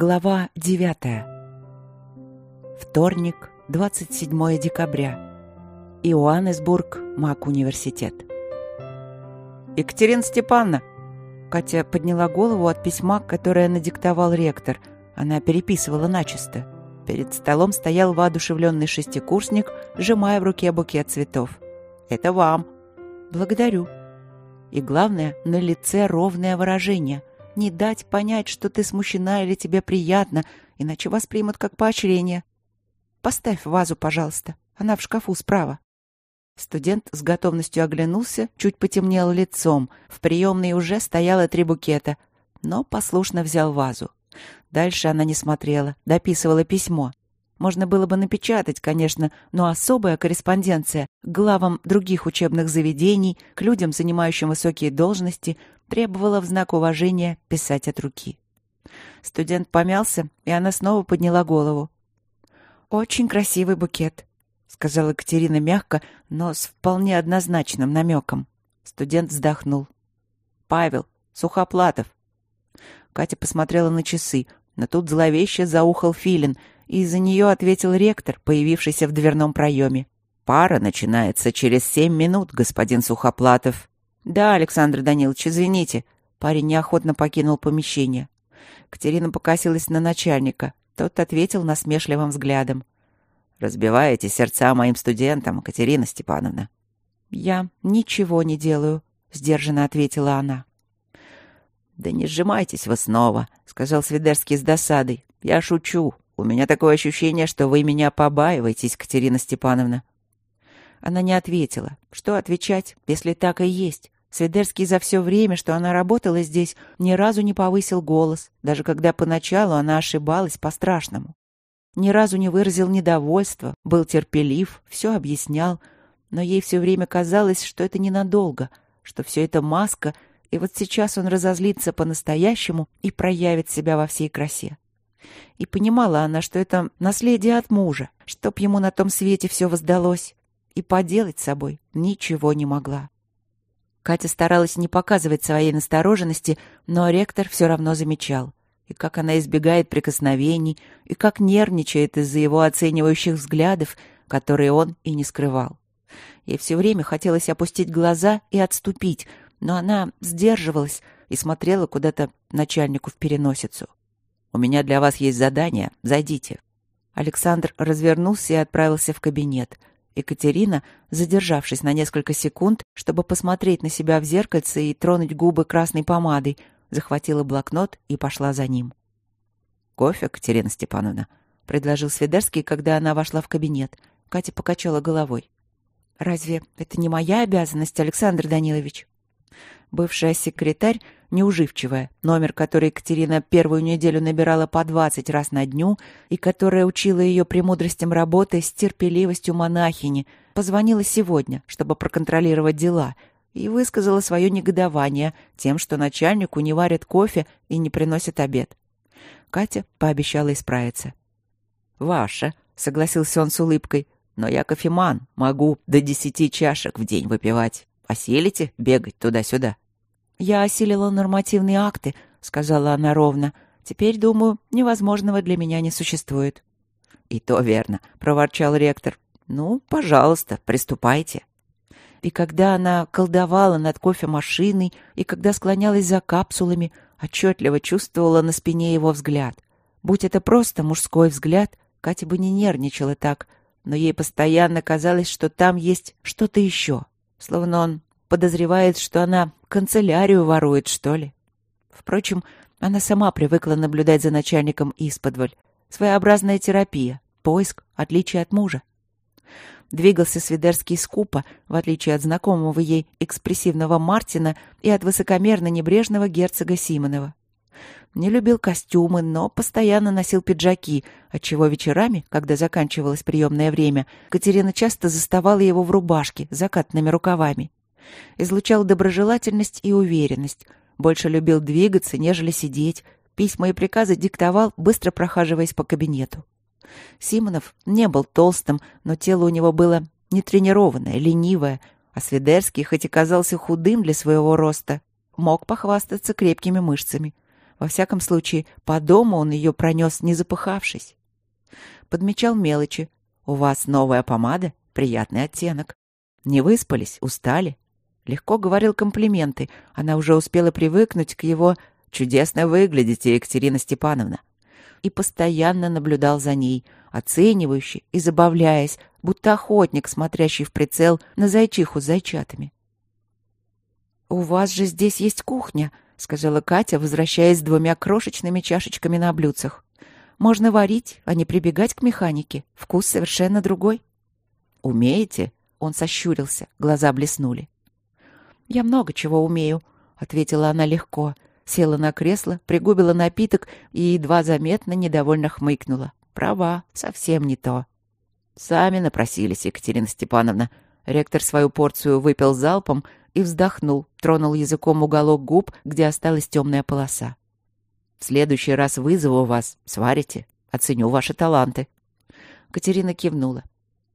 Глава 9. Вторник, 27 декабря. Иоаннесбург, Мак-университет. «Екатерина Степановна!» Катя подняла голову от письма, которое надиктовал ректор. Она переписывала начисто. Перед столом стоял воодушевленный шестикурсник, сжимая в руке букет цветов. «Это вам!» «Благодарю!» И главное, на лице ровное выражение – не дать понять, что ты смущена или тебе приятно, иначе воспримут как поощрение. Поставь вазу, пожалуйста. Она в шкафу справа. Студент с готовностью оглянулся, чуть потемнел лицом. В приемной уже стояло три букета, но послушно взял вазу. Дальше она не смотрела, дописывала письмо. Можно было бы напечатать, конечно, но особая корреспонденция к главам других учебных заведений, к людям, занимающим высокие должности, требовала в знак уважения писать от руки. Студент помялся, и она снова подняла голову. «Очень красивый букет», — сказала Катерина мягко, но с вполне однозначным намеком. Студент вздохнул. «Павел, Сухоплатов». Катя посмотрела на часы, но тут зловеще заухал филин, и из-за нее ответил ректор, появившийся в дверном проеме. «Пара начинается через семь минут, господин Сухоплатов». «Да, Александр Данилович, извините». Парень неохотно покинул помещение. Катерина покосилась на начальника. Тот ответил насмешливым взглядом. «Разбиваете сердца моим студентам, Катерина Степановна». «Я ничего не делаю», — сдержанно ответила она. «Да не сжимайтесь вы снова», — сказал Свидерский с досадой. «Я шучу. У меня такое ощущение, что вы меня побаиваетесь, Катерина Степановна». Она не ответила. Что отвечать, если так и есть? Свидерский за все время, что она работала здесь, ни разу не повысил голос, даже когда поначалу она ошибалась по-страшному. Ни разу не выразил недовольства, был терпелив, все объяснял, но ей все время казалось, что это ненадолго, что все это маска, и вот сейчас он разозлится по-настоящему и проявит себя во всей красе. И понимала она, что это наследие от мужа, чтоб ему на том свете все воздалось, и поделать с собой ничего не могла. Катя старалась не показывать своей настороженности, но ректор все равно замечал. И как она избегает прикосновений, и как нервничает из-за его оценивающих взглядов, которые он и не скрывал. Ей все время хотелось опустить глаза и отступить, но она сдерживалась и смотрела куда-то начальнику в переносицу. «У меня для вас есть задание. Зайдите». Александр развернулся и отправился в кабинет. Екатерина, задержавшись на несколько секунд, чтобы посмотреть на себя в зеркальце и тронуть губы красной помадой, захватила блокнот и пошла за ним. «Кофе, Катерина Степановна?» — предложил Свидерский, когда она вошла в кабинет. Катя покачала головой. «Разве это не моя обязанность, Александр Данилович?» Бывшая секретарь неуживчивая, номер который Екатерина первую неделю набирала по двадцать раз на дню и которая учила ее премудростям работы с терпеливостью монахини, позвонила сегодня, чтобы проконтролировать дела, и высказала свое негодование тем, что начальнику не варят кофе и не приносят обед. Катя пообещала исправиться. «Ваша», — согласился он с улыбкой, — «но я кофеман, могу до десяти чашек в день выпивать. Осилите бегать туда-сюда?» «Я осилила нормативные акты», — сказала она ровно. «Теперь, думаю, невозможного для меня не существует». «И то верно», — проворчал ректор. «Ну, пожалуйста, приступайте». И когда она колдовала над кофемашиной, и когда склонялась за капсулами, отчетливо чувствовала на спине его взгляд. Будь это просто мужской взгляд, Катя бы не нервничала так, но ей постоянно казалось, что там есть что-то еще, словно он подозревает, что она канцелярию ворует, что ли. Впрочем, она сама привыкла наблюдать за начальником исподволь. Своеобразная терапия, поиск, отличие от мужа. Двигался Свидерский скупо, в отличие от знакомого ей экспрессивного Мартина и от высокомерно-небрежного герцога Симонова. Не любил костюмы, но постоянно носил пиджаки, отчего вечерами, когда заканчивалось приемное время, Катерина часто заставала его в рубашке с закатными рукавами. Излучал доброжелательность и уверенность. Больше любил двигаться, нежели сидеть. Письма и приказы диктовал, быстро прохаживаясь по кабинету. Симонов не был толстым, но тело у него было нетренированное, ленивое, а Свидерский, хоть и казался худым для своего роста, мог похвастаться крепкими мышцами. Во всяком случае, по дому он ее пронес, не запыхавшись. Подмечал мелочи. «У вас новая помада, приятный оттенок. Не выспались, устали?» Легко говорил комплименты. Она уже успела привыкнуть к его «чудесно выглядите, Екатерина Степановна». И постоянно наблюдал за ней, оценивающий и забавляясь, будто охотник, смотрящий в прицел на зайчиху с зайчатами. «У вас же здесь есть кухня», — сказала Катя, возвращаясь с двумя крошечными чашечками на блюдцах. «Можно варить, а не прибегать к механике. Вкус совершенно другой». «Умеете?» — он сощурился, глаза блеснули. «Я много чего умею», — ответила она легко. Села на кресло, пригубила напиток и едва заметно недовольно хмыкнула. «Права, совсем не то». «Сами напросились, Екатерина Степановна». Ректор свою порцию выпил залпом и вздохнул, тронул языком уголок губ, где осталась темная полоса. «В следующий раз вызову вас, сварите. Оценю ваши таланты». Катерина кивнула.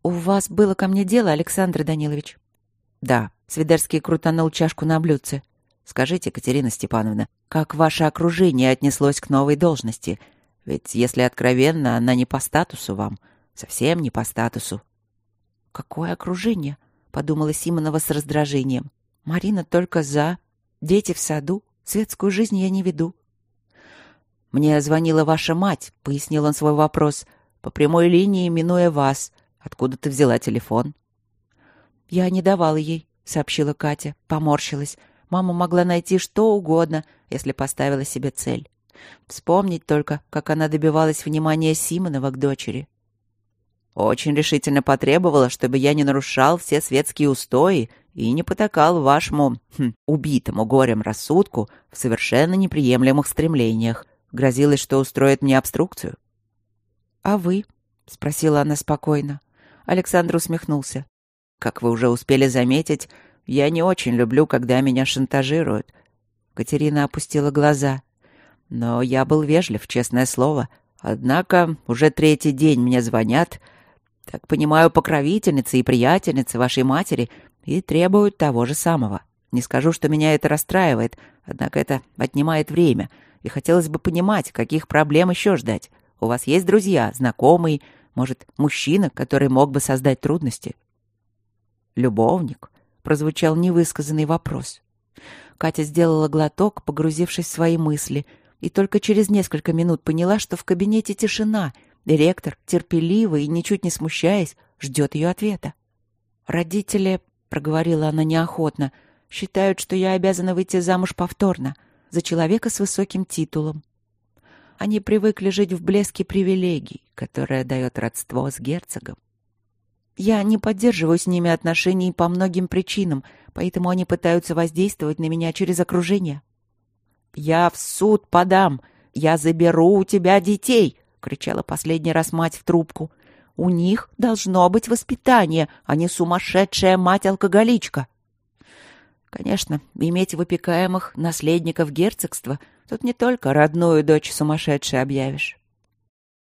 «У вас было ко мне дело, Александр Данилович?» «Да», — Свидерский крутанул чашку на блюдце. «Скажите, Катерина Степановна, как ваше окружение отнеслось к новой должности? Ведь, если откровенно, она не по статусу вам, совсем не по статусу». «Какое окружение?» — подумала Симонова с раздражением. Марина только за. Дети в саду. Светскую жизнь я не веду. «Мне звонила ваша мать», — пояснил он свой вопрос. «По прямой линии, минуя вас. Откуда ты взяла телефон?» «Я не давала ей», — сообщила Катя. Поморщилась. Мама могла найти что угодно, если поставила себе цель. Вспомнить только, как она добивалась внимания Симонова к дочери. Очень решительно потребовала, чтобы я не нарушал все светские устои и не потакал вашему хм, убитому горем рассудку в совершенно неприемлемых стремлениях. Грозилось, что устроит мне обструкцию. — А вы? — спросила она спокойно. Александр усмехнулся. — Как вы уже успели заметить, я не очень люблю, когда меня шантажируют. Катерина опустила глаза. Но я был вежлив, честное слово. Однако уже третий день мне звонят — так понимаю, покровительницы и приятельницы вашей матери и требуют того же самого. Не скажу, что меня это расстраивает, однако это отнимает время, и хотелось бы понимать, каких проблем еще ждать. У вас есть друзья, знакомый, может, мужчина, который мог бы создать трудности? Любовник? Прозвучал невысказанный вопрос. Катя сделала глоток, погрузившись в свои мысли, и только через несколько минут поняла, что в кабинете тишина — Директор, терпеливый и ничуть не смущаясь, ждет ее ответа. «Родители», — проговорила она неохотно, — «считают, что я обязана выйти замуж повторно, за человека с высоким титулом. Они привыкли жить в блеске привилегий, которое дает родство с герцогом. Я не поддерживаю с ними отношений по многим причинам, поэтому они пытаются воздействовать на меня через окружение. «Я в суд подам! Я заберу у тебя детей!» Кричала последний раз мать в трубку. У них должно быть воспитание, а не сумасшедшая мать-алкоголичка. Конечно, иметь выпекаемых наследников герцогства тут не только родную дочь сумасшедшей объявишь.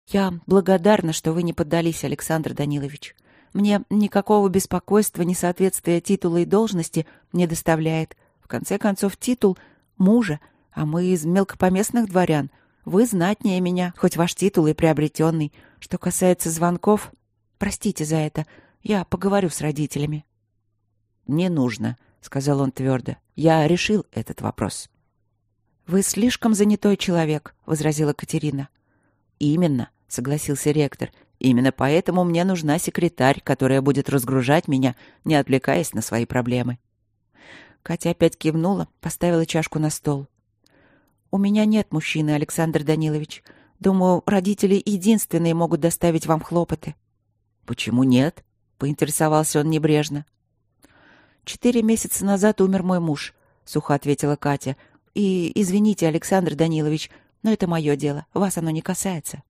Я благодарна, что вы не поддались, Александр Данилович. Мне никакого беспокойства, несоответствия титула и должности не доставляет. В конце концов, титул мужа, а мы из мелкопоместных дворян — вы знатнее меня, хоть ваш титул и приобретенный. Что касается звонков, простите за это, я поговорю с родителями». «Не нужно», — сказал он твердо. «Я решил этот вопрос». «Вы слишком занятой человек», — возразила Катерина. «Именно», — согласился ректор. «Именно поэтому мне нужна секретарь, которая будет разгружать меня, не отвлекаясь на свои проблемы». Катя опять кивнула, поставила чашку на стол. «У меня нет мужчины, Александр Данилович. Думаю, родители единственные могут доставить вам хлопоты». «Почему нет?» — поинтересовался он небрежно. «Четыре месяца назад умер мой муж», — сухо ответила Катя. «И извините, Александр Данилович, но это мое дело. Вас оно не касается».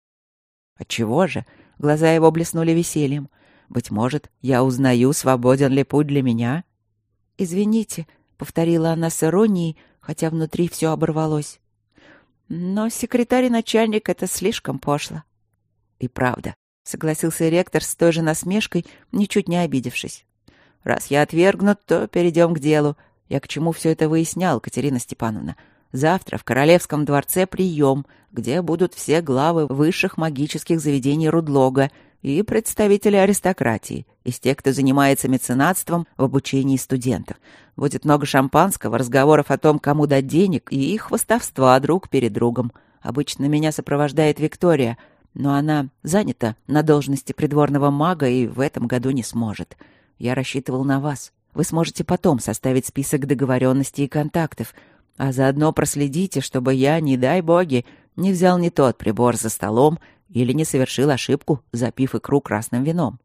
«Отчего же?» — глаза его блеснули весельем. «Быть может, я узнаю, свободен ли путь для меня?» «Извините», — повторила она с иронией, хотя внутри все оборвалось. Но секретарь и начальник — это слишком пошло. И правда, согласился ректор с той же насмешкой, ничуть не обидевшись. Раз я отвергнут, то перейдем к делу. Я к чему все это выяснял, Катерина Степановна? Завтра в Королевском дворце прием, где будут все главы высших магических заведений Рудлога и представители аристократии, из тех, кто занимается меценатством в обучении студентов. Будет много шампанского, разговоров о том, кому дать денег, и хвостовства друг перед другом. Обычно меня сопровождает Виктория, но она занята на должности придворного мага и в этом году не сможет. Я рассчитывал на вас. Вы сможете потом составить список договоренностей и контактов, а заодно проследите, чтобы я, не дай боги, не взял не тот прибор за столом или не совершил ошибку, запив икру красным вином.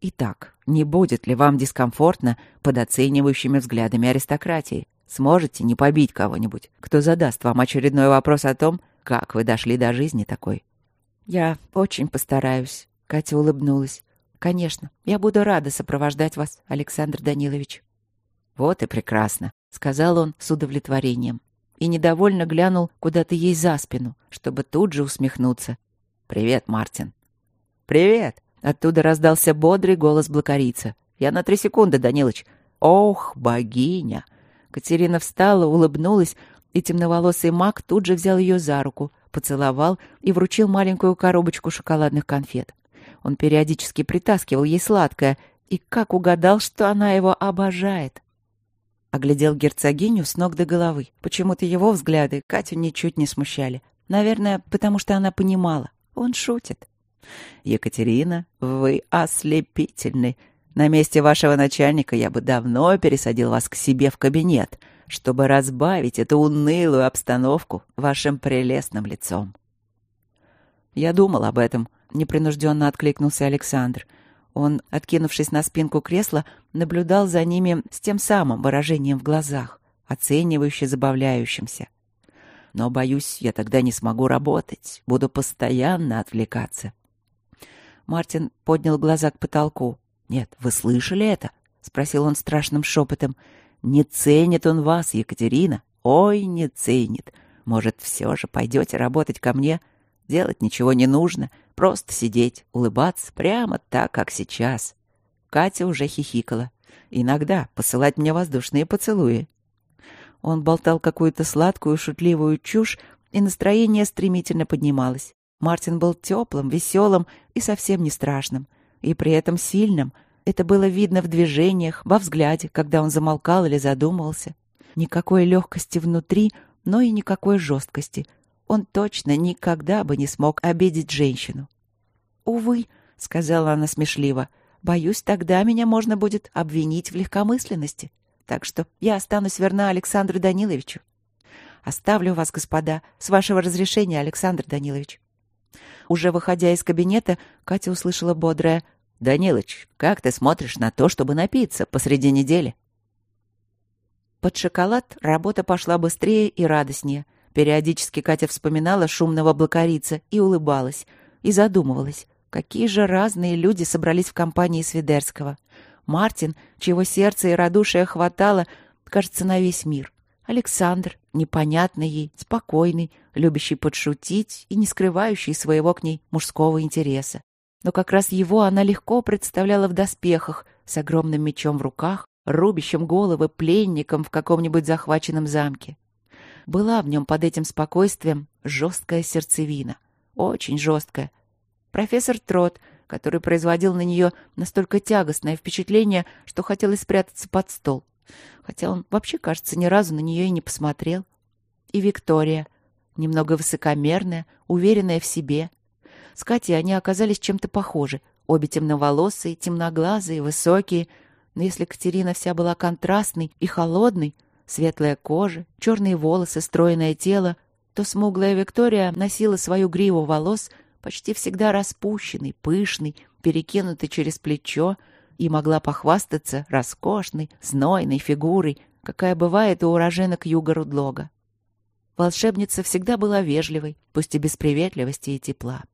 Итак, не будет ли вам дискомфортно под оценивающими взглядами аристократии? Сможете не побить кого-нибудь, кто задаст вам очередной вопрос о том, как вы дошли до жизни такой? Я очень постараюсь, Катя улыбнулась. Конечно, я буду рада сопровождать вас, Александр Данилович. Вот и прекрасно, сказал он с удовлетворением и недовольно глянул куда-то ей за спину, чтобы тут же усмехнуться. «Привет, Мартин». «Привет!» — оттуда раздался бодрый голос блокарица. «Я на три секунды, Данилыч». «Ох, богиня!» Катерина встала, улыбнулась, и темноволосый маг тут же взял ее за руку, поцеловал и вручил маленькую коробочку шоколадных конфет. Он периодически притаскивал ей сладкое, и как угадал, что она его обожает. Оглядел герцогиню с ног до головы. Почему-то его взгляды Катю ничуть не смущали. Наверное, потому что она понимала. Он шутит. «Екатерина, вы ослепительны. На месте вашего начальника я бы давно пересадил вас к себе в кабинет, чтобы разбавить эту унылую обстановку вашим прелестным лицом». «Я думал об этом», — непринужденно откликнулся Александр. Он, откинувшись на спинку кресла, наблюдал за ними с тем самым выражением в глазах, оценивающе забавляющимся. Но, боюсь, я тогда не смогу работать, буду постоянно отвлекаться. Мартин поднял глаза к потолку. «Нет, вы слышали это?» — спросил он страшным шепотом. «Не ценит он вас, Екатерина. Ой, не ценит. Может, все же пойдете работать ко мне? Делать ничего не нужно. Просто сидеть, улыбаться прямо так, как сейчас. Катя уже хихикала. Иногда посылать мне воздушные поцелуи. Он болтал какую-то сладкую, шутливую чушь, и настроение стремительно поднималось. Мартин был теплым, веселым и совсем не страшным. И при этом сильным. Это было видно в движениях, во взгляде, когда он замолкал или задумывался. Никакой легкости внутри, но и никакой жесткости он точно никогда бы не смог обидеть женщину. «Увы», — сказала она смешливо, — «боюсь, тогда меня можно будет обвинить в легкомысленности. Так что я останусь верна Александру Даниловичу. Оставлю вас, господа, с вашего разрешения, Александр Данилович». Уже выходя из кабинета, Катя услышала бодрое «Данилыч, как ты смотришь на то, чтобы напиться посреди недели?» Под шоколад работа пошла быстрее и радостнее — Периодически Катя вспоминала шумного блокарица и улыбалась, и задумывалась, какие же разные люди собрались в компании Свидерского. Мартин, чего сердце и радушие хватало, кажется, на весь мир. Александр, непонятный ей, спокойный, любящий подшутить и не скрывающий своего к ней мужского интереса. Но как раз его она легко представляла в доспехах, с огромным мечом в руках, рубящим головы пленникам в каком-нибудь захваченном замке. Была в нем под этим спокойствием жесткая сердцевина. Очень жесткая. Профессор Трот, который производил на нее настолько тягостное впечатление, что хотелось спрятаться под стол. Хотя он вообще, кажется, ни разу на нее и не посмотрел. И Виктория, немного высокомерная, уверенная в себе. С Катей они оказались чем-то похожи. Обе темноволосые, темноглазые, высокие. Но если Катерина вся была контрастной и холодной, Светлая кожа, черные волосы, стройное тело, то смуглая Виктория носила свою гриву волос почти всегда распущенный, пышный, перекинутый через плечо, и могла похвастаться роскошной, знойной фигурой, какая бывает у уроженок юга Рудлога. Волшебница всегда была вежливой, пусть и без приветливости и тепла.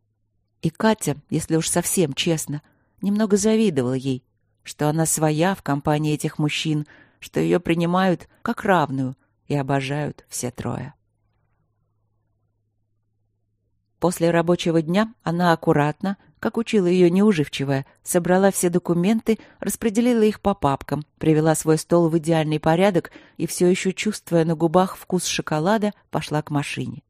И Катя, если уж совсем честно, немного завидовала ей, что она своя в компании этих мужчин, что ее принимают как равную и обожают все трое. После рабочего дня она аккуратно, как учила ее неуживчивая, собрала все документы, распределила их по папкам, привела свой стол в идеальный порядок и, все еще чувствуя на губах вкус шоколада, пошла к машине.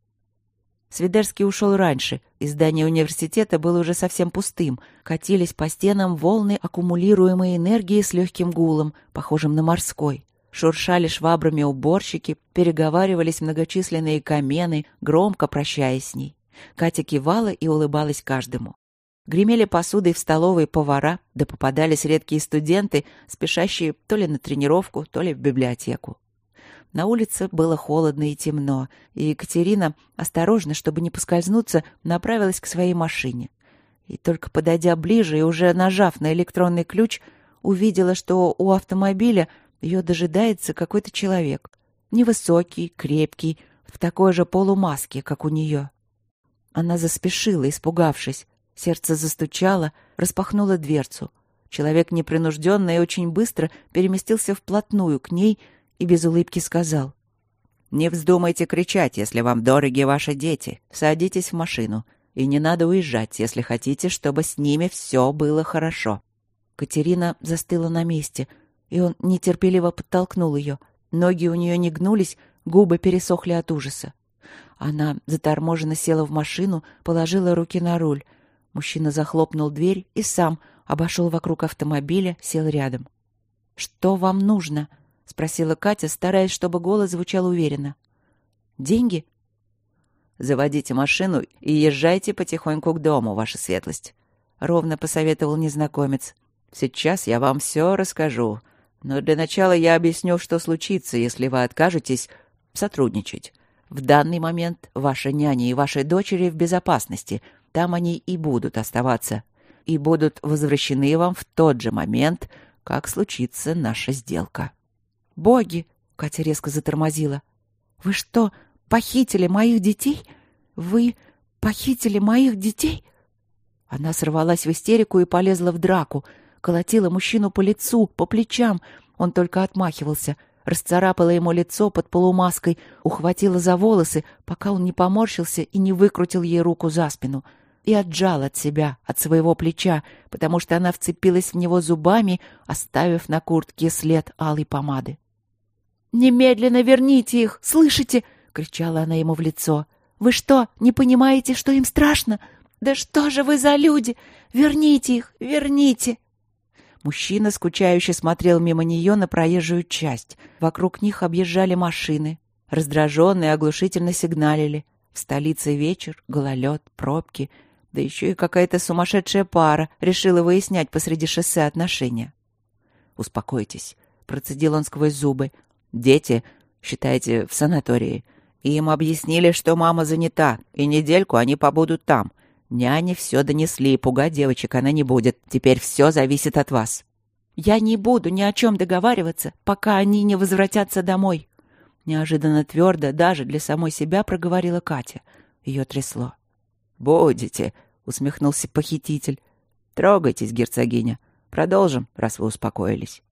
Свидерский ушел раньше, и здание университета было уже совсем пустым. Катились по стенам волны аккумулируемой энергии с легким гулом, похожим на морской. Шуршали швабрами уборщики, переговаривались многочисленные камены, громко прощаясь с ней. Катя кивала и улыбалась каждому. Гремели посудой в столовой повара, да попадались редкие студенты, спешащие то ли на тренировку, то ли в библиотеку. На улице было холодно и темно, и Екатерина, осторожно, чтобы не поскользнуться, направилась к своей машине. И только подойдя ближе и уже нажав на электронный ключ, увидела, что у автомобиля ее дожидается какой-то человек. Невысокий, крепкий, в такой же полумаске, как у нее. Она заспешила, испугавшись. Сердце застучало, распахнула дверцу. Человек непринужденно и очень быстро переместился вплотную к ней и без улыбки сказал. «Не вздумайте кричать, если вам дороги ваши дети. Садитесь в машину. И не надо уезжать, если хотите, чтобы с ними все было хорошо». Катерина застыла на месте, и он нетерпеливо подтолкнул ее. Ноги у нее не гнулись, губы пересохли от ужаса. Она заторможенно села в машину, положила руки на руль. Мужчина захлопнул дверь и сам обошел вокруг автомобиля, сел рядом. «Что вам нужно?» — спросила Катя, стараясь, чтобы голос звучал уверенно. «Деньги?» «Заводите машину и езжайте потихоньку к дому, ваша светлость», — ровно посоветовал незнакомец. «Сейчас я вам все расскажу, но для начала я объясню, что случится, если вы откажетесь сотрудничать. В данный момент ваша няня и ваши дочери в безопасности. Там они и будут оставаться. И будут возвращены вам в тот же момент, как случится наша сделка. «Боги!» — Катя резко затормозила. «Вы что, похитили моих детей? Вы похитили моих детей?» Она сорвалась в истерику и полезла в драку. Колотила мужчину по лицу, по плечам. Он только отмахивался — расцарапала ему лицо под полумаской, ухватила за волосы, пока он не поморщился и не выкрутил ей руку за спину, и отжал от себя, от своего плеча, потому что она вцепилась в него зубами, оставив на куртке след алой помады. «Немедленно верните их! Слышите?» — кричала она ему в лицо. «Вы что, не понимаете, что им страшно? Да что же вы за люди? Верните их! Верните!» Мужчина скучающе смотрел мимо нее на проезжую часть. Вокруг них объезжали машины. Раздраженные оглушительно сигналили. В столице вечер, гололед, пробки. Да еще и какая-то сумасшедшая пара решила выяснять посреди шоссе отношения. «Успокойтесь», — процедил он сквозь зубы. «Дети, считайте, в санатории. Им объяснили, что мама занята, и недельку они побудут там. Няни все донесли, пугать девочек она не будет. Теперь все зависит от вас. Я не буду ни о чем договариваться, пока они не возвратятся домой. Неожиданно твердо, даже для самой себя, проговорила Катя. Ее трясло. «Будете», — усмехнулся похититель. «Трогайтесь, герцогиня. Продолжим, раз вы успокоились».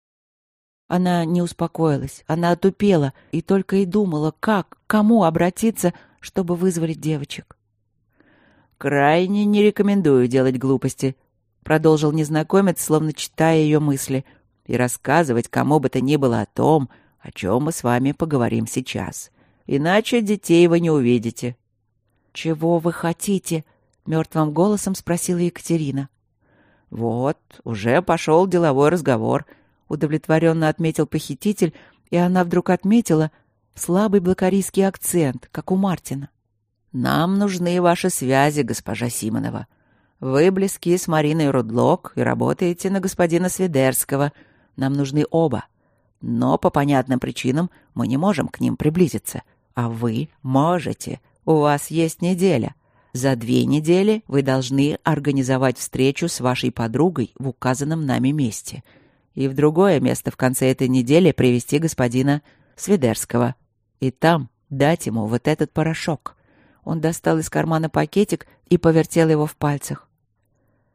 Она не успокоилась, она отупела и только и думала, как, кому обратиться, чтобы вызволить девочек. «Крайне не рекомендую делать глупости», — продолжил незнакомец, словно читая ее мысли, «и рассказывать кому бы то ни было о том, о чем мы с вами поговорим сейчас. Иначе детей вы не увидите». «Чего вы хотите?» — мертвым голосом спросила Екатерина. «Вот, уже пошел деловой разговор», — удовлетворенно отметил похититель, и она вдруг отметила слабый блокарийский акцент, как у Мартина. Нам нужны ваши связи, госпожа Симонова. Вы близки с Мариной Рудлок и работаете на господина Свидерского. Нам нужны оба. Но по понятным причинам мы не можем к ним приблизиться. А вы можете. У вас есть неделя. За две недели вы должны организовать встречу с вашей подругой в указанном нами месте. И в другое место в конце этой недели привести господина Свидерского. И там дать ему вот этот порошок. Он достал из кармана пакетик и повертел его в пальцах.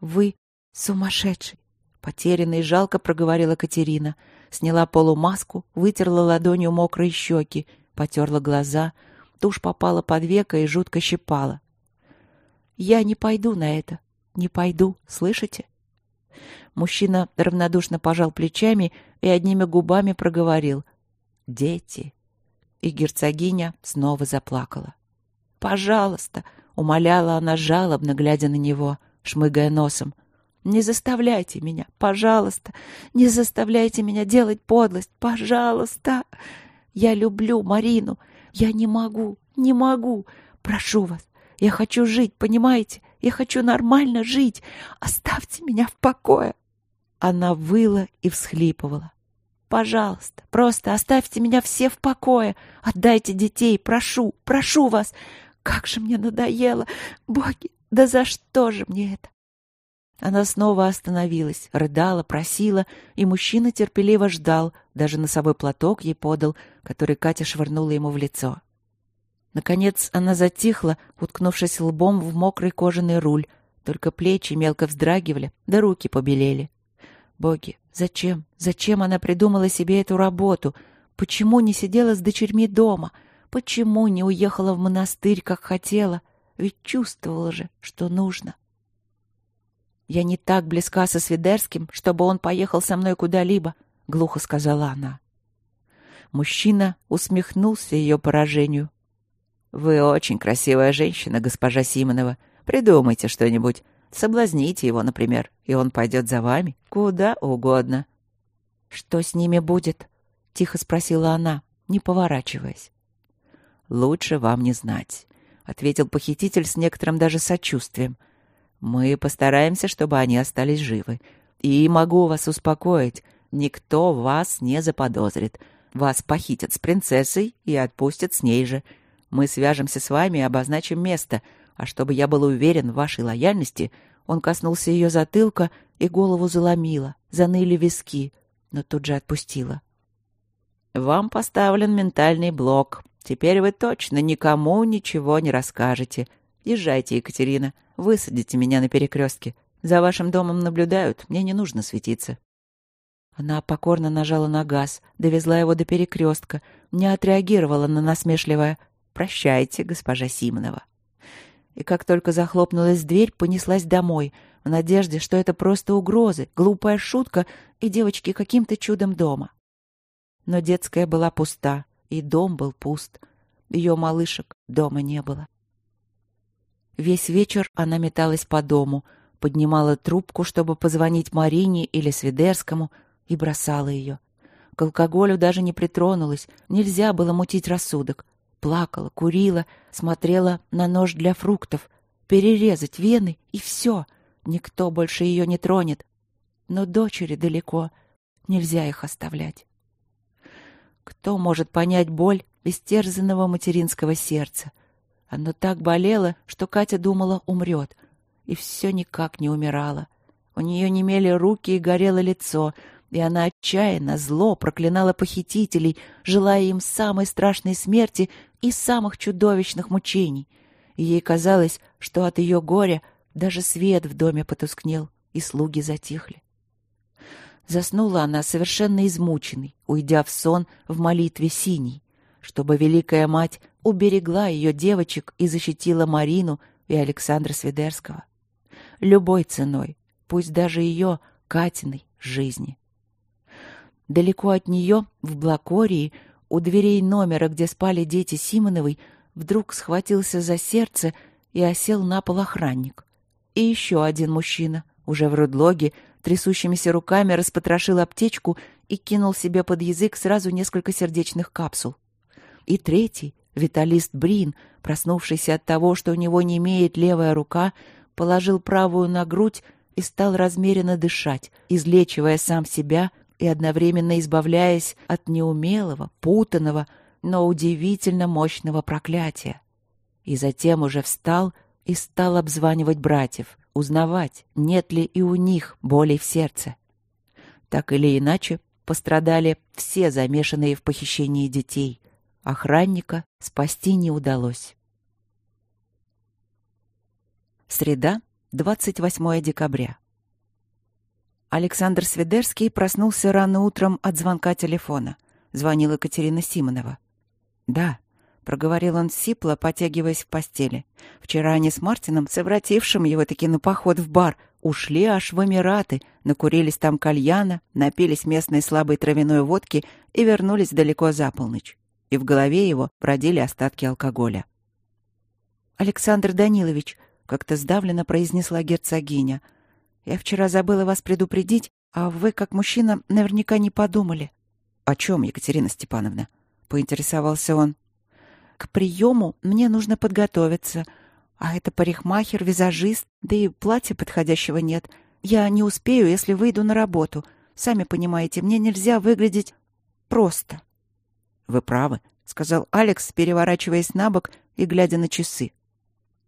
«Вы сумасшедший!» — потерянно и жалко проговорила Катерина. Сняла полумаску, вытерла ладонью мокрые щеки, потерла глаза. Тушь попала под веко и жутко щипала. «Я не пойду на это. не пойду, слышите?» Мужчина равнодушно пожал плечами и одними губами проговорил «Дети». И герцогиня снова заплакала. «Пожалуйста!» — умоляла она жалобно, глядя на него, шмыгая носом. «Не заставляйте меня, пожалуйста! Не заставляйте меня делать подлость, пожалуйста! Я люблю Марину! Я не могу, не могу! Прошу вас, я хочу жить, понимаете? Я хочу нормально жить! Оставьте меня в покое!» Она выла и всхлипывала. «Пожалуйста, просто оставьте меня все в покое. Отдайте детей, прошу, прошу вас. Как же мне надоело! Боги, да за что же мне это?» Она снова остановилась, рыдала, просила, и мужчина терпеливо ждал, даже носовой платок ей подал, который Катя швырнула ему в лицо. Наконец она затихла, уткнувшись лбом в мокрый кожаный руль, только плечи мелко вздрагивали, да руки побелели. Боги, зачем? Зачем она придумала себе эту работу? Почему не сидела с дочерьми дома? Почему не уехала в монастырь, как хотела? Ведь чувствовала же, что нужно. «Я не так близка со Свидерским, чтобы он поехал со мной куда-либо», — глухо сказала она. Мужчина усмехнулся ее поражению. «Вы очень красивая женщина, госпожа Симонова. Придумайте что-нибудь. Соблазните его, например, и он пойдет за вами куда угодно. «Что с ними будет?» — тихо спросила она, не поворачиваясь. «Лучше вам не знать», — ответил похититель с некоторым даже сочувствием. «Мы постараемся, чтобы они остались живы. И могу вас успокоить, никто вас не заподозрит. Вас похитят с принцессой и отпустят с ней же. Мы свяжемся с вами и обозначим место, а чтобы я был уверен в вашей лояльности, он коснулся ее затылка, и голову заломило, заныли виски, но тут же отпустила. «Вам поставлен ментальный блок. Теперь вы точно никому ничего не расскажете. Езжайте, Екатерина, высадите меня на перекрестке. За вашим домом наблюдают, мне не нужно светиться». Она покорно нажала на газ, довезла его до перекрестка, не отреагировала на насмешливое «Прощайте, госпожа Симонова» и как только захлопнулась дверь, понеслась домой, в надежде, что это просто угрозы, глупая шутка, и девочки каким-то чудом дома. Но детская была пуста, и дом был пуст. Ее малышек дома не было. Весь вечер она металась по дому, поднимала трубку, чтобы позвонить Марине или Свидерскому, и бросала ее. К алкоголю даже не притронулась, нельзя было мутить рассудок плакала, курила, смотрела на нож для фруктов. Перерезать вены — и все. Никто больше ее не тронет. Но дочери далеко. Нельзя их оставлять. Кто может понять боль истерзанного материнского сердца? Оно так болело, что Катя думала, умрет. И все никак не умирала. У нее немели руки и горело лицо — и она отчаянно, зло проклинала похитителей, желая им самой страшной смерти и самых чудовищных мучений. И ей казалось, что от ее горя даже свет в доме потускнел, и слуги затихли. Заснула она совершенно измученной, уйдя в сон в молитве синей, чтобы Великая Мать уберегла ее девочек и защитила Марину и Александра Свидерского. Любой ценой, пусть даже ее, Катиной, жизни. Далеко от нее, в Блакории, у дверей номера, где спали дети Симоновой, вдруг схватился за сердце и осел на пол охранник. И еще один мужчина, уже в рудлоге, трясущимися руками распотрошил аптечку и кинул себе под язык сразу несколько сердечных капсул. И третий, виталист Брин, проснувшийся от того, что у него не имеет левая рука, положил правую на грудь и стал размеренно дышать, излечивая сам себя и одновременно избавляясь от неумелого, путанного, но удивительно мощного проклятия. И затем уже встал и стал обзванивать братьев, узнавать, нет ли и у них боли в сердце. Так или иначе, пострадали все замешанные в похищении детей. Охранника спасти не удалось. Среда, 28 декабря. Александр Свидерский проснулся рано утром от звонка телефона. Звонила Екатерина Симонова. «Да», проговорил он сипло, потягиваясь в постели. Вчера они с Мартином, совратившим его таки на поход в бар, ушли аж в Эмираты, накурились там кальяна, напились местной слабой травяной водки и вернулись далеко за полночь. И в голове его бродили остатки алкоголя. «Александр Данилович», — как-то сдавленно произнесла герцогиня, — «я вчера забыла вас предупредить, а вы, как мужчина, наверняка не подумали». «О чем, Екатерина Степановна?» — поинтересовался он. К приему мне нужно подготовиться. А это парикмахер, визажист, да и платья подходящего нет. Я не успею, если выйду на работу. Сами понимаете, мне нельзя выглядеть просто. Вы правы, сказал Алекс, переворачиваясь на бок и глядя на часы.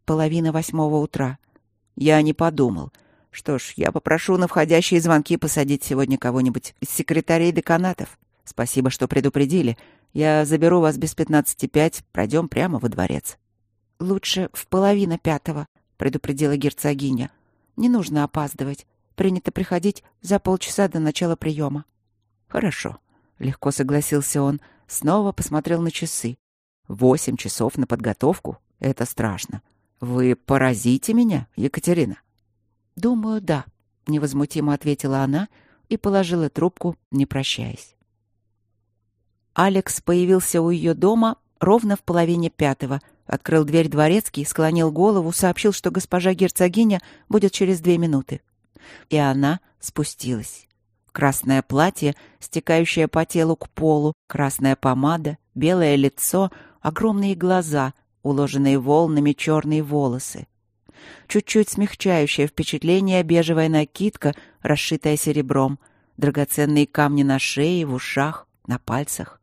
Половина восьмого утра. Я не подумал. Что ж, я попрошу на входящие звонки посадить сегодня кого-нибудь из секретарей деканатов. Спасибо, что предупредили. Я заберу вас без пятнадцати пять, пройдем прямо во дворец». «Лучше в половину пятого», — предупредила герцогиня. «Не нужно опаздывать. Принято приходить за полчаса до начала приема». «Хорошо», — легко согласился он. Снова посмотрел на часы. «Восемь часов на подготовку? Это страшно. Вы поразите меня, Екатерина?» «Думаю, да», — невозмутимо ответила она и положила трубку, не прощаясь. Алекс появился у ее дома ровно в половине пятого. Открыл дверь дворецкий, склонил голову, сообщил, что госпожа герцогиня будет через две минуты. И она спустилась. Красное платье, стекающее по телу к полу, красная помада, белое лицо, огромные глаза, уложенные волнами черные волосы. Чуть-чуть смягчающее впечатление бежевая накидка, расшитая серебром, драгоценные камни на шее, в ушах, на пальцах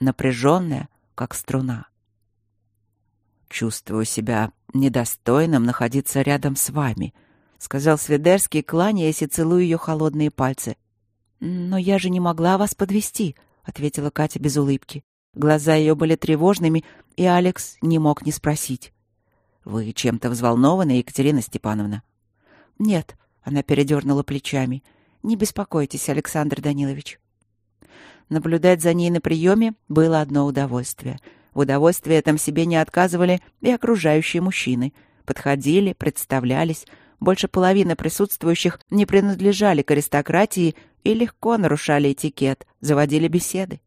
напряженная, как струна. «Чувствую себя недостойным находиться рядом с вами», — сказал Сведерский, кланяясь и целуя ее холодные пальцы. «Но я же не могла вас подвести, ответила Катя без улыбки. Глаза ее были тревожными, и Алекс не мог не спросить. «Вы чем-то взволнованы, Екатерина Степановна?» «Нет», — она передернула плечами. «Не беспокойтесь, Александр Данилович. Наблюдать за ней на приеме было одно удовольствие. В удовольствии этом себе не отказывали и окружающие мужчины. Подходили, представлялись. Больше половины присутствующих не принадлежали к аристократии и легко нарушали этикет, заводили беседы.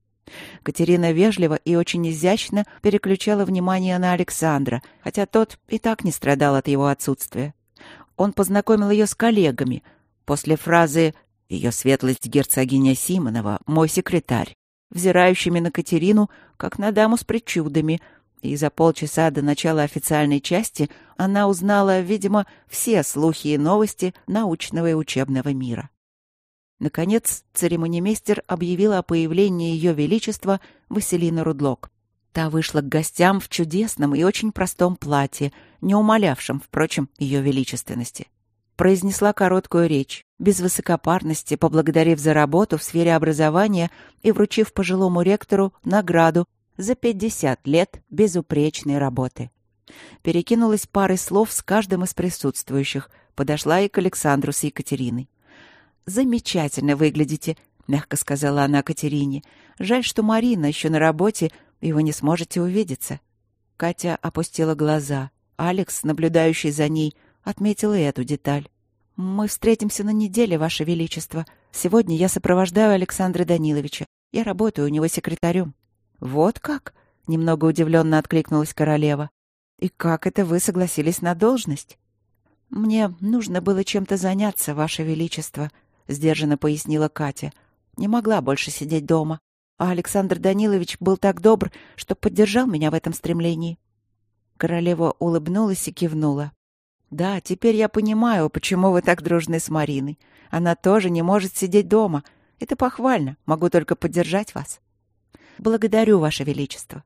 Катерина вежливо и очень изящно переключала внимание на Александра, хотя тот и так не страдал от его отсутствия. Он познакомил ее с коллегами. После фразы ее светлость герцогиня Симонова, мой секретарь, взирающими на Катерину, как на даму с причудами, и за полчаса до начала официальной части она узнала, видимо, все слухи и новости научного и учебного мира. Наконец, церемонимейстер объявила о появлении Ее Величества Василина Рудлок. Та вышла к гостям в чудесном и очень простом платье, не умалявшем, впрочем, ее величественности произнесла короткую речь, без высокопарности, поблагодарив за работу в сфере образования и вручив пожилому ректору награду за 50 лет безупречной работы. Перекинулась парой слов с каждым из присутствующих, подошла и к Александру с Екатериной. «Замечательно выглядите», — мягко сказала она Катерине. «Жаль, что Марина еще на работе, и вы не сможете увидеться». Катя опустила глаза. Алекс, наблюдающий за ней, — отметила и эту деталь. «Мы встретимся на неделе, Ваше Величество. Сегодня я сопровождаю Александра Даниловича. Я работаю у него секретарем». «Вот как?» — немного удивленно откликнулась королева. «И как это вы согласились на должность?» «Мне нужно было чем-то заняться, Ваше Величество», — сдержанно пояснила Катя. «Не могла больше сидеть дома. А Александр Данилович был так добр, что поддержал меня в этом стремлении». Королева улыбнулась и кивнула. Да, теперь я понимаю, почему вы так дружны с Мариной. Она тоже не может сидеть дома. Это похвально. Могу только поддержать вас. Благодарю, Ваше Величество.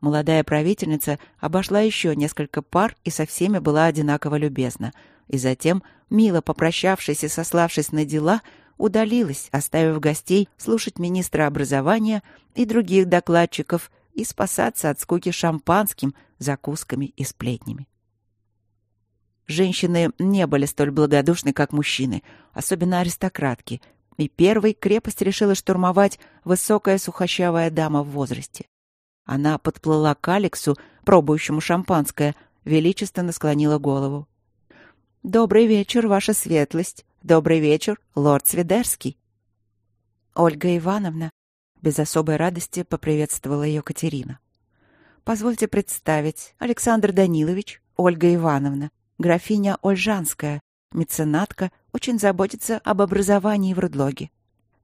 Молодая правительница обошла еще несколько пар и со всеми была одинаково любезна. И затем, мило попрощавшись и сославшись на дела, удалилась, оставив гостей слушать министра образования и других докладчиков и спасаться от скуки шампанским, закусками и сплетнями. Женщины не были столь благодушны, как мужчины, особенно аристократки, и первой крепость решила штурмовать высокая сухощавая дама в возрасте. Она подплыла к Алексу, пробующему шампанское, величественно склонила голову. «Добрый вечер, ваша светлость! Добрый вечер, лорд Свидерский!» «Ольга Ивановна!» — без особой радости поприветствовала ее Катерина. «Позвольте представить, Александр Данилович, Ольга Ивановна, графиня Ольжанская, меценатка, очень заботится об образовании в Рудлоге.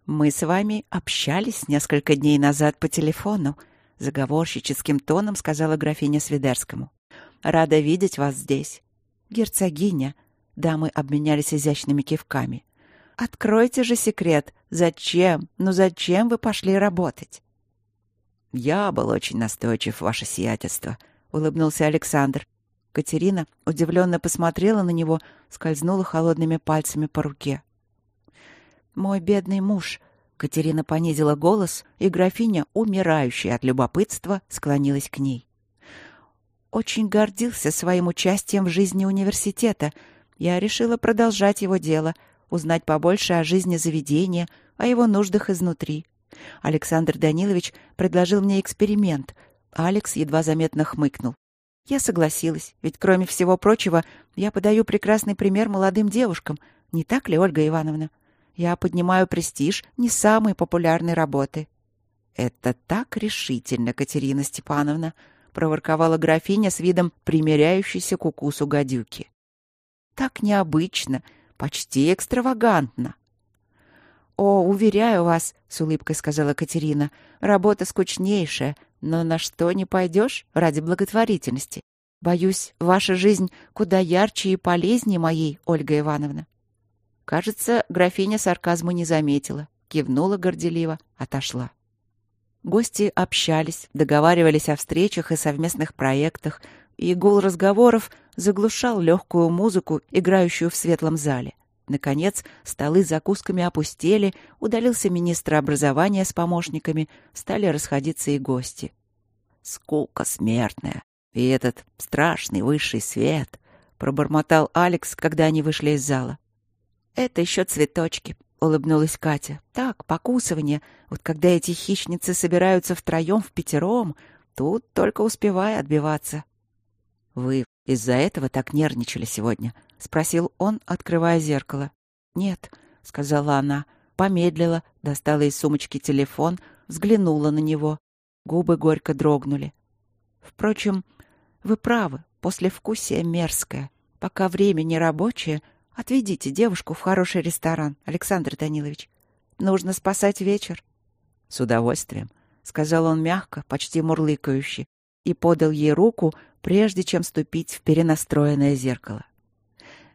Мы с вами общались несколько дней назад по телефону, заговорщическим тоном сказала графиня Свидерскому. Рада видеть вас здесь. Герцогиня. Дамы обменялись изящными кивками. Откройте же секрет. Зачем? Ну зачем вы пошли работать? Я был очень настойчив, ваше сиятельство, улыбнулся Александр. Катерина удивленно посмотрела на него, скользнула холодными пальцами по руке. «Мой бедный муж!» Катерина понизила голос, и графиня, умирающая от любопытства, склонилась к ней. «Очень гордился своим участием в жизни университета. Я решила продолжать его дело, узнать побольше о жизни заведения, о его нуждах изнутри. Александр Данилович предложил мне эксперимент. Алекс едва заметно хмыкнул. Я согласилась, ведь, кроме всего прочего, я подаю прекрасный пример молодым девушкам. Не так ли, Ольга Ивановна? Я поднимаю престиж не самой популярной работы. «Это так решительно, Катерина Степановна!» — проворковала графиня с видом примеряющейся к укусу гадюки. «Так необычно, почти экстравагантно!» «О, уверяю вас», — с улыбкой сказала Катерина, — «работа скучнейшая, но на что не пойдешь ради благотворительности? Боюсь, ваша жизнь куда ярче и полезнее моей, Ольга Ивановна». Кажется, графиня сарказму не заметила, кивнула горделиво, отошла. Гости общались, договаривались о встречах и совместных проектах, и гул разговоров заглушал легкую музыку, играющую в светлом зале. Наконец, столы с закусками опустели, удалился министр образования с помощниками, стали расходиться и гости. «Скука смертная! И этот страшный высший свет!» — пробормотал Алекс, когда они вышли из зала. «Это еще цветочки», — улыбнулась Катя. «Так, покусывание. Вот когда эти хищницы собираются втроем, в пятером, тут только успевай отбиваться». «Вы из-за этого так нервничали сегодня?» — спросил он, открывая зеркало. «Нет», — сказала она, помедлила, достала из сумочки телефон, взглянула на него. Губы горько дрогнули. «Впрочем, вы правы, послевкусие мерзкое. Пока время не рабочее, отведите девушку в хороший ресторан, Александр Данилович. Нужно спасать вечер». «С удовольствием», — сказал он мягко, почти мурлыкающе, и подал ей руку, прежде чем ступить в перенастроенное зеркало.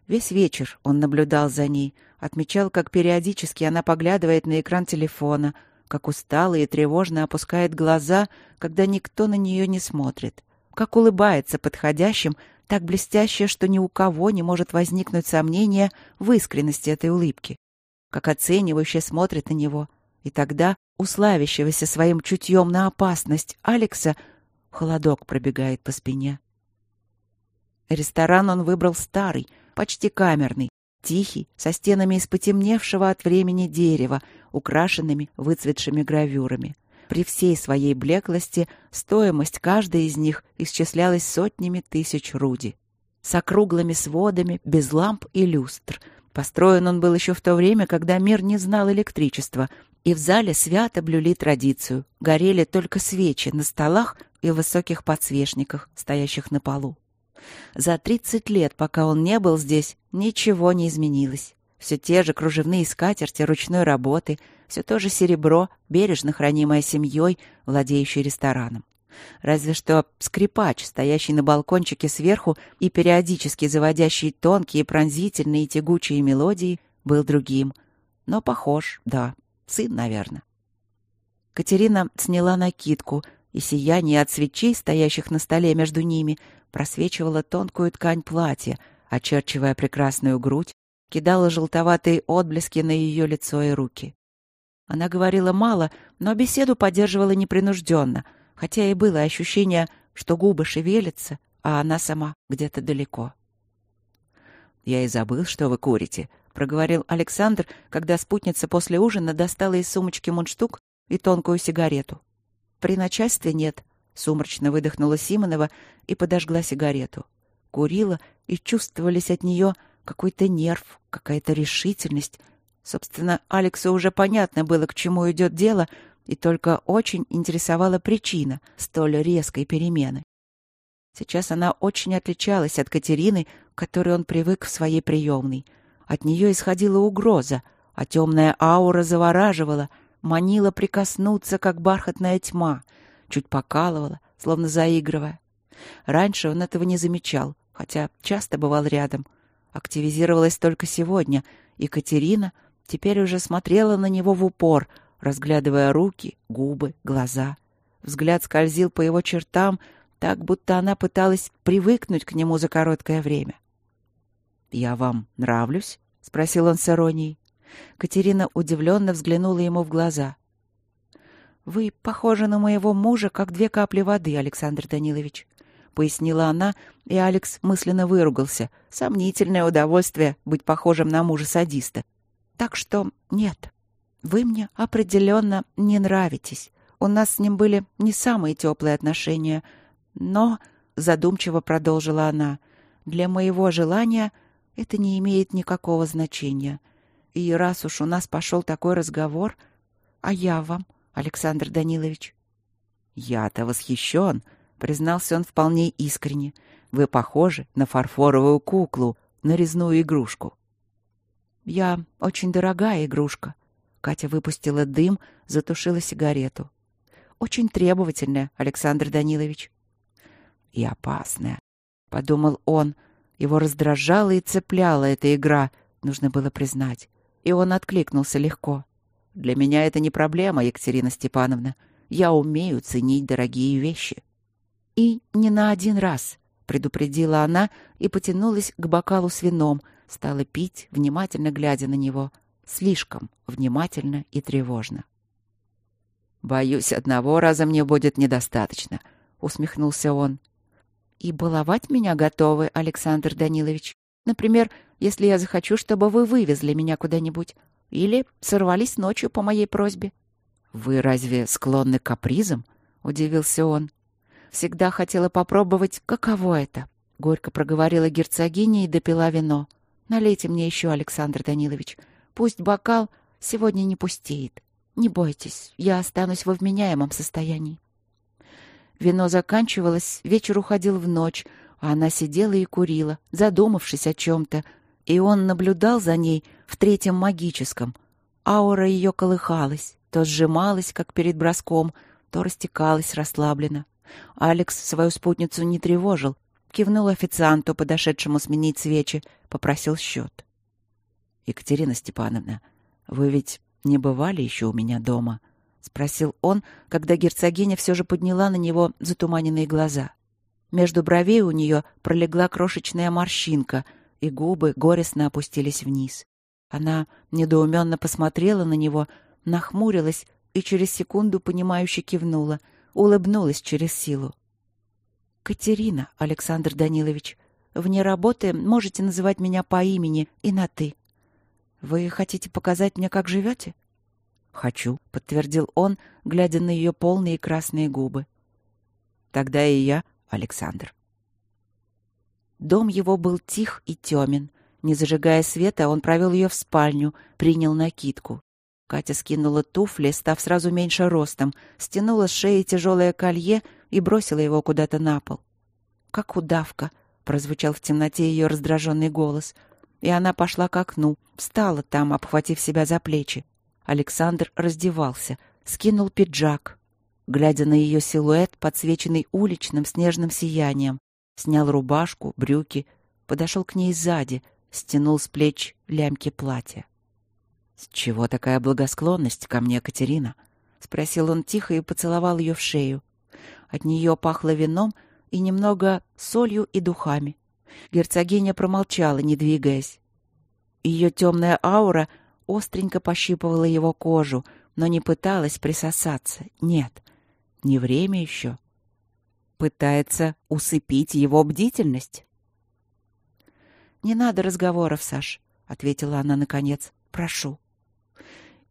Весь вечер он наблюдал за ней, отмечал, как периодически она поглядывает на экран телефона, как устало и тревожно опускает глаза, когда никто на нее не смотрит, как улыбается подходящим, так блестяще, что ни у кого не может возникнуть сомнение в искренности этой улыбки, как оценивающе смотрит на него. И тогда, уславящегося своим чутьем на опасность Алекса, холодок пробегает по спине. Ресторан он выбрал старый — почти камерный, тихий, со стенами из потемневшего от времени дерева, украшенными выцветшими гравюрами. При всей своей блеклости стоимость каждой из них исчислялась сотнями тысяч руди. С округлыми сводами, без ламп и люстр. Построен он был еще в то время, когда мир не знал электричества, и в зале свято блюли традицию. Горели только свечи на столах и высоких подсвечниках, стоящих на полу. За тридцать лет, пока он не был здесь, ничего не изменилось. Все те же кружевные скатерти ручной работы, все то же серебро, бережно хранимое семьей, владеющей рестораном. Разве что скрипач, стоящий на балкончике сверху и периодически заводящий тонкие, пронзительные и тягучие мелодии, был другим. Но похож, да, сын, наверное. Катерина сняла накидку, и сияние от свечей, стоящих на столе между ними, просвечивала тонкую ткань платья, очерчивая прекрасную грудь, кидала желтоватые отблески на ее лицо и руки. Она говорила мало, но беседу поддерживала непринужденно, хотя и было ощущение, что губы шевелятся, а она сама где-то далеко. «Я и забыл, что вы курите», — проговорил Александр, когда спутница после ужина достала из сумочки мундштук и тонкую сигарету. «При начальстве нет», Сумрачно выдохнула Симонова и подожгла сигарету. Курила, и чувствовались от нее какой-то нерв, какая-то решительность. Собственно, Алексу уже понятно было, к чему идет дело, и только очень интересовала причина столь резкой перемены. Сейчас она очень отличалась от Катерины, к которой он привык в своей приемной. От нее исходила угроза, а темная аура завораживала, манила прикоснуться, как бархатная тьма, чуть покалывала, словно заигрывая. Раньше он этого не замечал, хотя часто бывал рядом. Активизировалась только сегодня, и Катерина теперь уже смотрела на него в упор, разглядывая руки, губы, глаза. Взгляд скользил по его чертам, так будто она пыталась привыкнуть к нему за короткое время. «Я вам нравлюсь?» — спросил он с иронией. Катерина удивленно взглянула ему в глаза. «Вы похожи на моего мужа, как две капли воды, Александр Данилович. — пояснила она, и Алекс мысленно выругался. Сомнительное удовольствие быть похожим на мужа-садиста. «Так что нет, вы мне определенно не нравитесь. У нас с ним были не самые теплые отношения. Но, — задумчиво продолжила она, — для моего желания это не имеет никакого значения. И раз уж у нас пошел такой разговор, а я вам, Александр Данилович?» «Я-то восхищен!» признался он вполне искренне. Вы похожи на фарфоровую куклу, на резную игрушку. Я очень дорогая игрушка. Катя выпустила дым, затушила сигарету. Очень требовательная, Александр Данилович. И опасная, подумал он. Его раздражала и цепляла эта игра, нужно было признать. И он откликнулся легко. Для меня это не проблема, Екатерина Степановна. Я умею ценить дорогие вещи. «И не на один раз», — предупредила она и потянулась к бокалу с вином, стала пить, внимательно глядя на него, слишком внимательно и тревожно. «Боюсь, одного раза мне будет недостаточно», — усмехнулся он. «И баловать меня готовы, Александр Данилович. Например, если я захочу, чтобы вы вывезли меня куда-нибудь. Или сорвались ночью по моей просьбе». «Вы разве склонны к капризам?» — удивился он. Всегда хотела попробовать, каково это. Горько проговорила герцогиня и допила вино. Налейте мне еще, Александр Данилович. Пусть бокал сегодня не пустеет. Не бойтесь, я останусь во вменяемом состоянии. Вино заканчивалось, вечер уходил в ночь, а она сидела и курила, задумавшись о чем-то, и он наблюдал за ней в третьем магическом. Аура ее колыхалась, то сжималась, как перед броском, то растекалась расслабленно. Алекс свою спутницу не тревожил. Кивнул официанту, подошедшему сменить свечи, попросил счет. «Екатерина Степановна, вы ведь не бывали еще у меня дома?» — спросил он, когда герцогиня все же подняла на него затуманенные глаза. Между бровей у нее пролегла крошечная морщинка, и губы горестно опустились вниз. Она недоуменно посмотрела на него, нахмурилась и через секунду понимающе кивнула — улыбнулась через силу. «Катерина, Александр Данилович, вне работы можете называть меня по имени и на «ты». Вы хотите показать мне, как живете?» «Хочу», — подтвердил он, глядя на ее полные красные губы. «Тогда и я, Александр». Дом его был тих и темен. Не зажигая света, он провел ее в спальню, принял накидку. Катя скинула туфли, став сразу меньше ростом, стянула с шеи тяжелое колье и бросила его куда-то на пол. «Как удавка!» — прозвучал в темноте ее раздраженный голос. И она пошла к окну, встала там, обхватив себя за плечи. Александр раздевался, скинул пиджак. Глядя на ее силуэт, подсвеченный уличным снежным сиянием, снял рубашку, брюки, подошел к ней сзади, стянул с плеч лямки платья. «С чего такая благосклонность ко мне, Катерина?» — спросил он тихо и поцеловал ее в шею. От нее пахло вином и немного солью и духами. Герцогиня промолчала, не двигаясь. Ее темная аура остренько пощипывала его кожу, но не пыталась присосаться. Нет, не время еще. Пытается усыпить его бдительность. «Не надо разговоров, Саш», — ответила она наконец. «Прошу».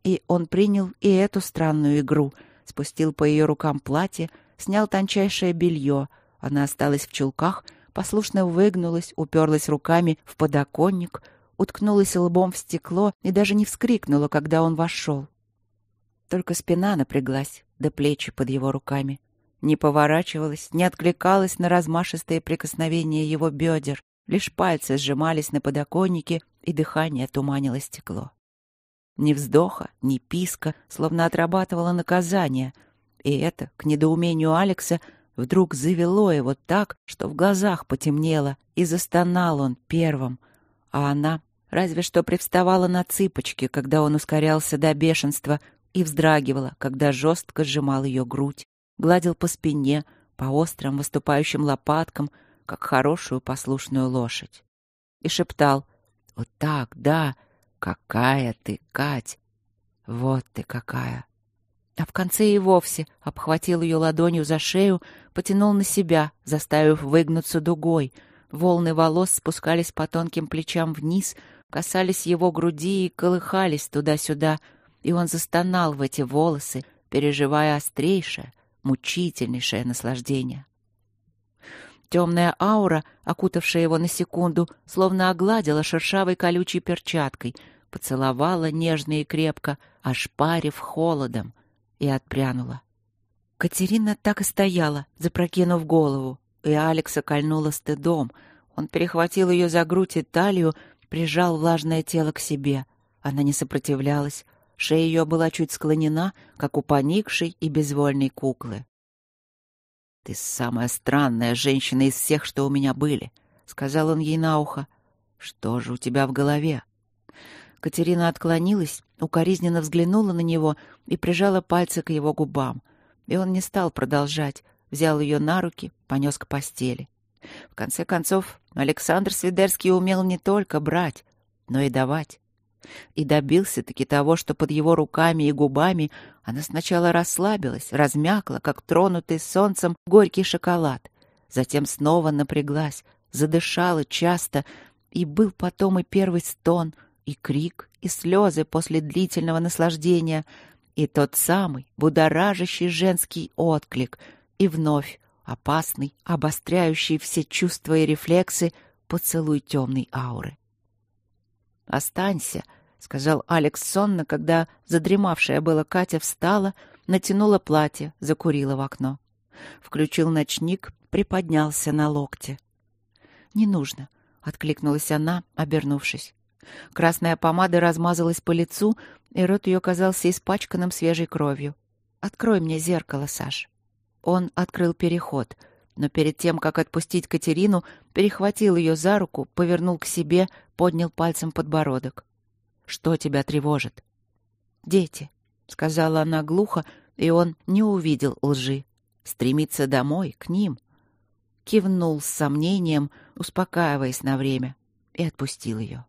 И он принял и эту странную игру, спустил по ее рукам платье, снял тончайшее белье. Она осталась в чулках, послушно выгнулась, уперлась руками в подоконник, уткнулась лбом в стекло и даже не вскрикнула, когда он вошел. Только спина напряглась, да плечи под его руками. Не поворачивалась, не откликалась на размашистые прикосновения его бедер, лишь пальцы сжимались на подоконнике, и дыхание туманило стекло. Ни вздоха, ни писка, словно отрабатывало наказание. И это, к недоумению Алекса, вдруг завело его так, что в глазах потемнело, и застонал он первым. А она разве что привставала на цыпочки, когда он ускорялся до бешенства, и вздрагивала, когда жестко сжимал ее грудь, гладил по спине, по острым выступающим лопаткам, как хорошую послушную лошадь. И шептал «Вот так, да, какая ты, Кать! Вот ты какая!» А в конце и вовсе обхватил ее ладонью за шею, потянул на себя, заставив выгнуться дугой. Волны волос спускались по тонким плечам вниз, касались его груди и колыхались туда-сюда, и он застонал в эти волосы, переживая острейшее, мучительнейшее наслаждение. Темная аура, окутавшая его на секунду, словно огладила шершавой колючей перчаткой, поцеловала нежно и крепко, ошпарив холодом, и отпрянула. Катерина так и стояла, запрокинув голову, и Алекса кольнула стыдом. Он перехватил ее за грудь и талию, прижал влажное тело к себе. Она не сопротивлялась, Шея ее была чуть склонена, как у поникшей и безвольной куклы. «Ты самая странная женщина из всех, что у меня были», — сказал он ей на ухо. «Что же у тебя в голове?» Катерина отклонилась, укоризненно взглянула на него и прижала пальцы к его губам. И он не стал продолжать, взял ее на руки, понес к постели. В конце концов, Александр Свидерский умел не только брать, но и давать и добился-таки того, что под его руками и губами она сначала расслабилась, размякла, как тронутый солнцем горький шоколад, затем снова напряглась, задышала часто, и был потом и первый стон, и крик, и слезы после длительного наслаждения, и тот самый будоражащий женский отклик, и вновь опасный, обостряющий все чувства и рефлексы поцелуй темной ауры. «Останься», — сказал Алекс сонно, когда задремавшая была Катя встала, натянула платье, закурила в окно. Включил ночник, приподнялся на локте. «Не нужно», — откликнулась она, обернувшись. Красная помада размазалась по лицу, и рот ее казался испачканным свежей кровью. «Открой мне зеркало, Саш». Он открыл переход, но перед тем, как отпустить Катерину, перехватил ее за руку, повернул к себе, поднял пальцем подбородок. «Что тебя тревожит?» «Дети», — сказала она глухо, и он не увидел лжи. «Стремиться домой, к ним». Кивнул с сомнением, успокаиваясь на время, и отпустил ее.